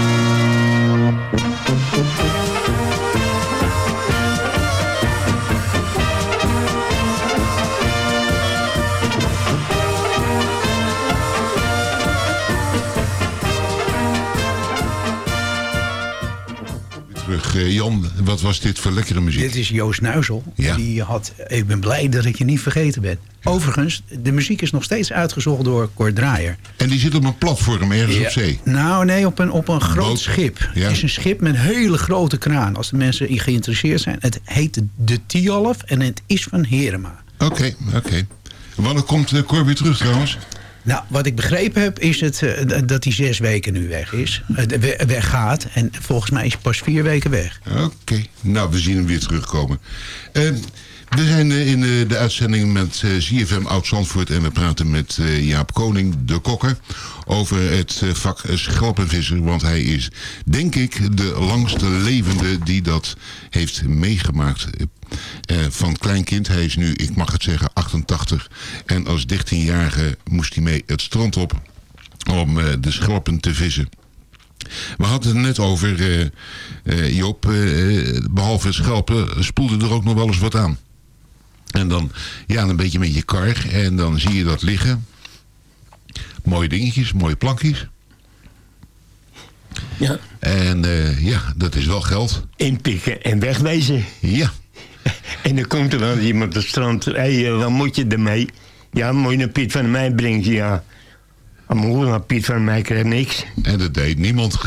Terug, eh, Jan, wat was dit voor lekkere muziek? Dit is Joost Nuizel. Ja. Die had, ik ben blij dat ik je niet vergeten ben. Overigens, de muziek is nog steeds uitgezocht door Cor Draaier. En die zit op een platform ergens Ja. op zee. Nou, nee, op een, op een groot boot. schip. Ja. Het is een schip met een hele grote kraan. Als de mensen geïnteresseerd zijn. Het heet de Tialf en het is van Herema. Oké, oké. Wanneer komt uh, Cor weer terug trouwens? Nou, wat ik begrepen heb, is het, eh, dat hij zes weken nu weg is. Eh, weggaat. En volgens mij is hij pas vier weken weg. Oké, nou, we zien hem weer terugkomen. Eh, we zijn eh, in eh, de uitzending met eh ZFM Oud-Zandvoort... en we praten met eh, Jaap Koning, de kokker... over het vak schelpenvisser. Want hij is, denk ik, de langste levende die dat heeft meegemaakt. Van kleinkind, hij is nu, ik mag het zeggen, 88. En als 13-jarige moest hij mee het strand op... om de schelpen te vissen. We hadden het net over, eh, Joop, eh, behalve schelpen spoelde er ook nog wel eens wat aan. En dan, ja, een beetje met je kar en dan zie je dat liggen. Mooie dingetjes, mooie plankjes. Ja. En eh, ja, dat is wel geld. Inpikken en wegwezen. Ja. En dan komt er wel iemand op het strand. Hé, hey, eh, wat moet je ermee? Ja, moet je een Piet van mij brengen? Ja. Maar Piet van mij krijgt niks. En dat deed niemand.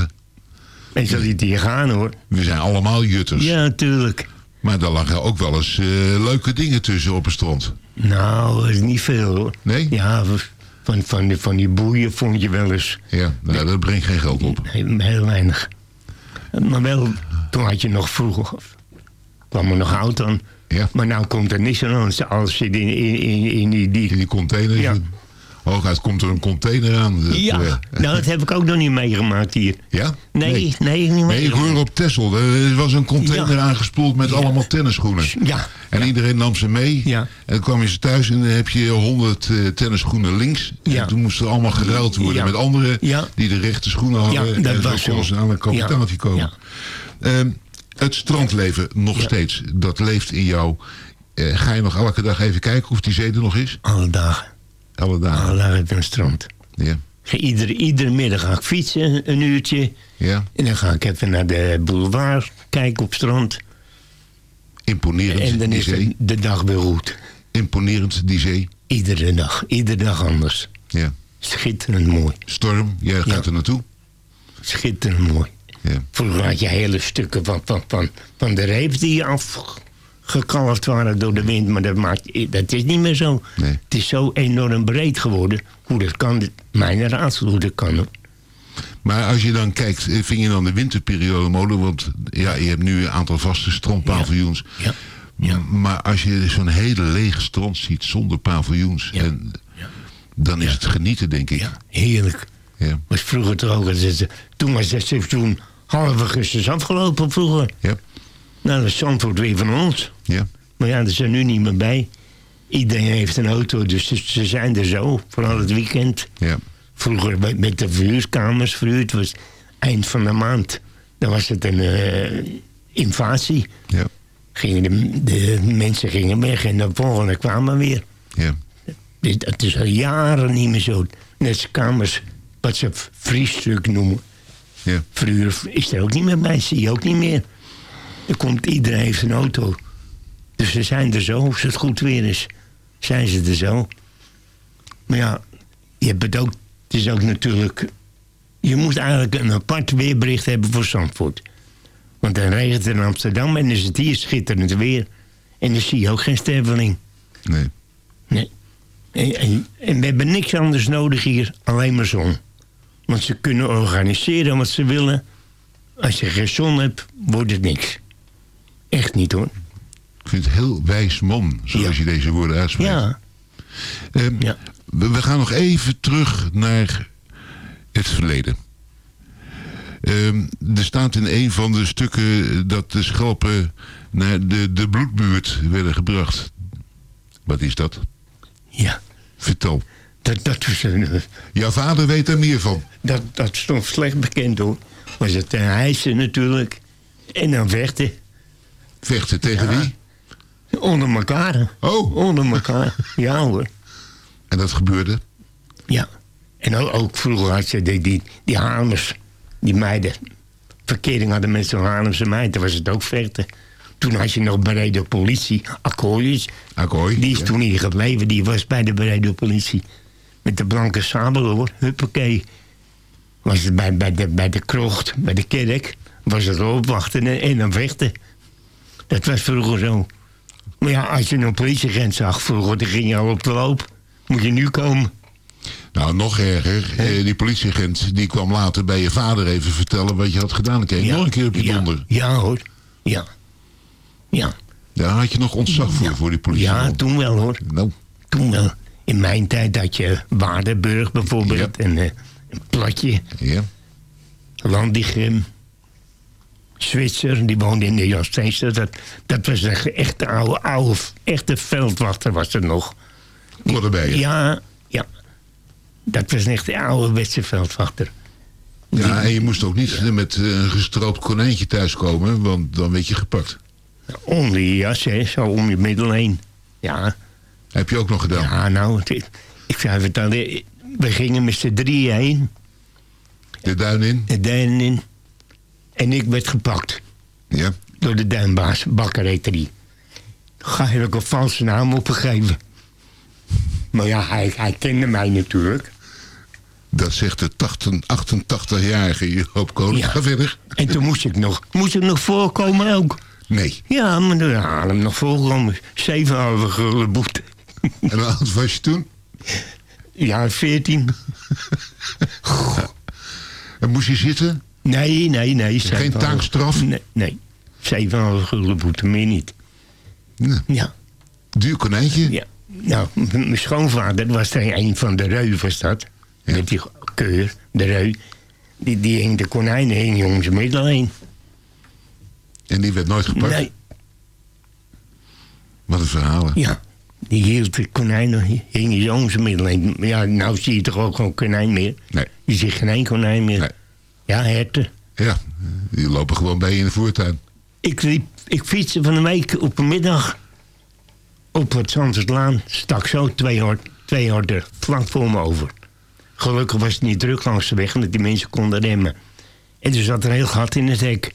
En zo liet hij gaan hoor. We zijn allemaal jutters. Ja, natuurlijk. Maar daar lagen ook wel eens eh, leuke dingen tussen op het strand. Nou, is niet veel hoor. Nee? Ja, van, van, die, van die boeien vond je wel eens. Ja, nou, dat brengt geen geld op. Nee, heel weinig. Maar wel, toen had je nog vroeger, kwam er nog oud aan. Ja. Maar nou komt er niks aan als in, in, in, in die... die In die containers. Ja. Hooguit komt er een container aan. Dat, ja, eh, nou dat heb ik ook nog niet meegemaakt hier. Ja? Nee, nee, niet Nee, ik meegemaakt. hoor op Texel. Er was een container Ja. aangespoeld met allemaal tennisschoenen. Ja. En iedereen nam ze mee. Ja. En dan kwam je ze thuis en dan heb je honderd eh, tennisschoenen links. Ja. En toen moesten allemaal geruild worden met anderen Ja. die de rechte schoenen hadden. Ja, dat en was konden ze aan een kapitaaltje Ja. komen. Ehm, het strandleven nog steeds, dat leeft in jou. Eh, ga je nog elke dag even kijken of die zee er nog is? Alle dagen. Alle dagen. Alle dagen op een strand. Ja. Iedere, iedere middag ga ik fietsen, een uurtje. ja. En dan ga ik even naar de boulevard, kijken op het strand. Imponerend, En dan die is zee. de, de dag weer goed. Imponerend, die zee. Iedere dag, iedere dag anders. Ja. Schitterend mooi. Storm, jij gaat er naartoe. Schitterend mooi. Ja. Vroeger had je hele stukken van, van, van, van de reep die afgekalfd waren door de wind. Maar dat, maakt, dat is niet meer zo. Nee. Het is zo enorm breed geworden. Hoe dat kan, mijn raadsel hoe dat kan. hoor. Maar als je dan kijkt, eh, vind je dan de winterperiode molen? Want ja, je hebt nu een aantal vaste strandpaviljoens. Ja. Ja. Maar als je zo'n hele lege strand ziet zonder paviljoens, en, dan is het genieten, denk ik. Ja, heerlijk. Ja. Was vroeger toch ook. ze- Toen was het seizoen half augustus afgelopen vroeger. Ja. Nou, dat is Zandvoort weer van ons. Ja. Maar ja, er zijn nu niet meer bij. Iedereen heeft een auto, dus ze- zijn er zo. Vooral het weekend. Ja. Vroeger met- de verhuurkamers verhuurd was eind van de maand. Dan was het een eh, invasie. Ja. Gingen de, de mensen gingen weg en de volgende kwamen weer. Ja. Dus dat is al jaren niet meer zo. Net als kamers, wat ze vriesstuk noemen. Ja. Verhuur is er ook niet meer bij, zie je ook niet meer. Er komt, iedereen heeft een auto. Dus ze zijn er zo, als het goed weer is. Zijn ze er zo. Maar ja, je hebt het ook, het is ook natuurlijk... Je moet eigenlijk een apart weerbericht hebben voor Zandvoort. Want dan regent het in Amsterdam en is het hier schitterend weer. En dan zie je ook geen sterveling. Nee. Nee. En, en, en we hebben niks anders nodig hier, alleen maar zon. Want ze kunnen organiseren wat ze willen. Als je geen zon hebt, wordt het niks. Echt niet hoor. Ik vind het heel wijs man, zoals je deze woorden uitspreekt. Ja. Ehm, we, we gaan nog even terug naar het verleden. Ehm, er staat in een van de stukken dat de schelpen naar de, de bloedbuurt werden gebracht. Wat is dat? Ja. Vertel. Dat, dat was een, eh, Jouw vader weet er meer van. dat, dat stond slecht bekend hoor. Was het hijsen natuurlijk. En dan vechten. Vechten tegen Ja. wie? Onder elkaar. Oh. Onder elkaar. ja hoor. En dat gebeurde? Ja. En ook, ook vroeger had je die, die, die Haarlemers, die meiden. Verkering hadden met zo'n Haarlemse meid, dan was het ook vechten. Toen had je nog bij de politie, Akkooi. Akkooi, Die is toen hier gebleven, die was bij de bereide politie. Met de blanke sabel hoor, huppakee. Was het bij, bij, de, bij de krocht, bij de kerk, was het opwachten en, en dan vechten. Dat was vroeger zo. Maar ja, als je een politieagent zag vroeger, dan ging je al op de loop. Moet je nu komen. Nou, nog erger. Eh, die politieagent die kwam later bij je vader even vertellen wat je had gedaan. Dan kreeg je Ja. nog een keer op je Ja. donder. Ja hoor, ja. Ja. Daar had je nog ontzag voor, voor die politie. Ja, toen wel hoor. Nou. Toen wel. In mijn tijd had je Waardenburg bijvoorbeeld. En eh, een platje. Ja. Landigrim. Zwitser, die woonde in de Josteenster. Dat, dat was een echte oude, oude, echte veldwachter was er nog. Klodderbeer. Ja, ja. Dat was een echte ouderwetse veldwachter. Ja, en je moest ook niet met een gestroopt konijntje thuiskomen, want dan werd je gepakt. Onder je jas, hè, zo om je middel heen. Ja. Heb je ook nog gedaan? Ja, nou, het- ik zou vertellen. We gingen met z'n drieën heen. De duin in? De duin in. En ik werd gepakt. Ja. Door de duinbaas, Bakker heette die. Ga je ook een valse naam opgegeven. Maar ja, hij, hij kende mij natuurlijk. Dat zegt de 80 88-jarige Joop Koning. Ga verder. En toen moest ik nog, moest ik nog voorkomen ook. Nee. Ja, maar dan had hem nog voorkomen. Zeven halve gulden boete. En hoe oud was je toen? Ja, veertien. En moest je zitten? Nee, nee, nee. Geen taakstraf? Nee, nee. Zeven halve gulden boete, meer niet. Ja. Duur konijntje? Ja. Nou, mijn schoonvader was er een van de Reu, was dat. Met die keur, de Reu. Die, die hing de konijnen hing jongens middel heen. En die werd nooit gepakt? Nee, Wat een verhalen. ja. Die hield de konijnen, hing jongens middel heen. Ja, nou zie je toch ook geen konijn meer? Nee. Je ziet geen konijn meer. Ja, herten. Ja, die lopen gewoon bij je in de voortuin. Ik, liep, ik fietste van een week op een middag op het Zanderslaan. Stak zo twee, hor, twee horden vlak voor me over. Gelukkig was het niet druk langs de weg, omdat die mensen konden remmen. En er zat een heel gat in het hek.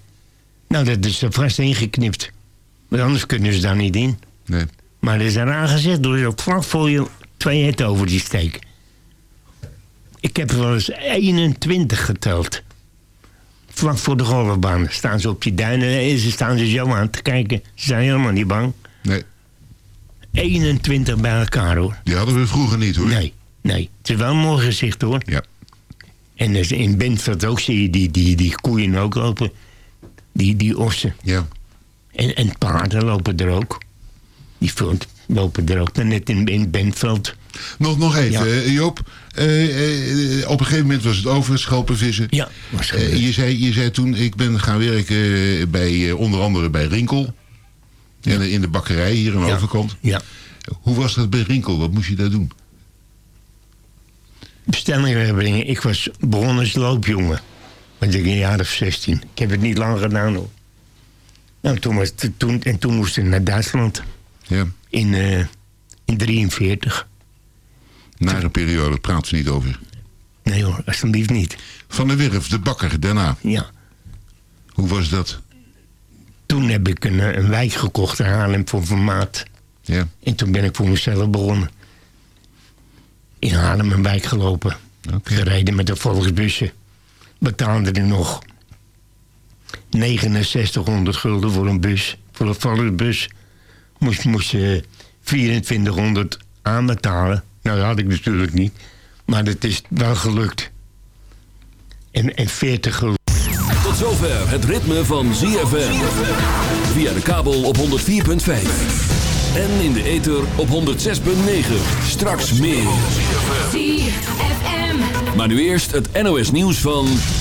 Nou, dat is er vast ingeknipt. Want anders kunnen ze daar niet in. Nee. Maar dat is er aangezet door je vlak voor je twee herten over die steek. Ik heb er wel eens 21 geteld. Vlak voor de golfbaan staan ze op die duinen en ze staan ze zo aan te kijken. Ze zijn helemaal niet bang. Nee. 21 bij elkaar hoor. Die hadden we vroeger niet hoor. Nee, nee. Het is wel een mooi gezicht hoor. Ja. En in Bentveld ook zie je die, die, die koeien ook lopen. Die, die ossen. Ja. En, en paarden lopen er ook. Die vult lopen er ook. Net in, in Bentveld. Nog, nog even, Ja. Joop. Eh, eh, op een gegeven moment was het over, schelpen vissen. Ja, Eh, je, zei, je zei toen, ik ben gaan werken bij, onder andere bij Rinkel. En, in de bakkerij hier aan de Ja. overkant. Ja. Hoe was dat bij Rinkel? Wat moest je daar doen? bestellingen brengen. Ik was begonnen als loopjongen. Want ik een jaar of 16. Ik heb het niet lang gedaan hoor. Nou, toen was toen, en toen moest ik naar Duitsland. Ja. In, eh in 43. Nare periode, praten ze niet over. Nee hoor, alsjeblieft niet. Van de Werf, de bakker, daarna. Ja. Hoe was dat? Toen heb ik een, eh, een wijk gekocht in Haarlem voor formaat. Ja. En toen ben ik voor mezelf begonnen. In Haarlem een wijk gelopen. Gereden met de volksbussen. Betaalde er nog 6900 gulden voor een bus. Voor een volksbus. Moest, moest je 2400 aanbetalen. Nou, dat had ik natuurlijk niet. Maar het is wel gelukt. En, en 40 gulden. Tot zover het ritme van ZFM. Via de kabel op 104.5. En in de ether op 106.9. Straks meer. ZFM. Maar nu eerst het NOS nieuws van...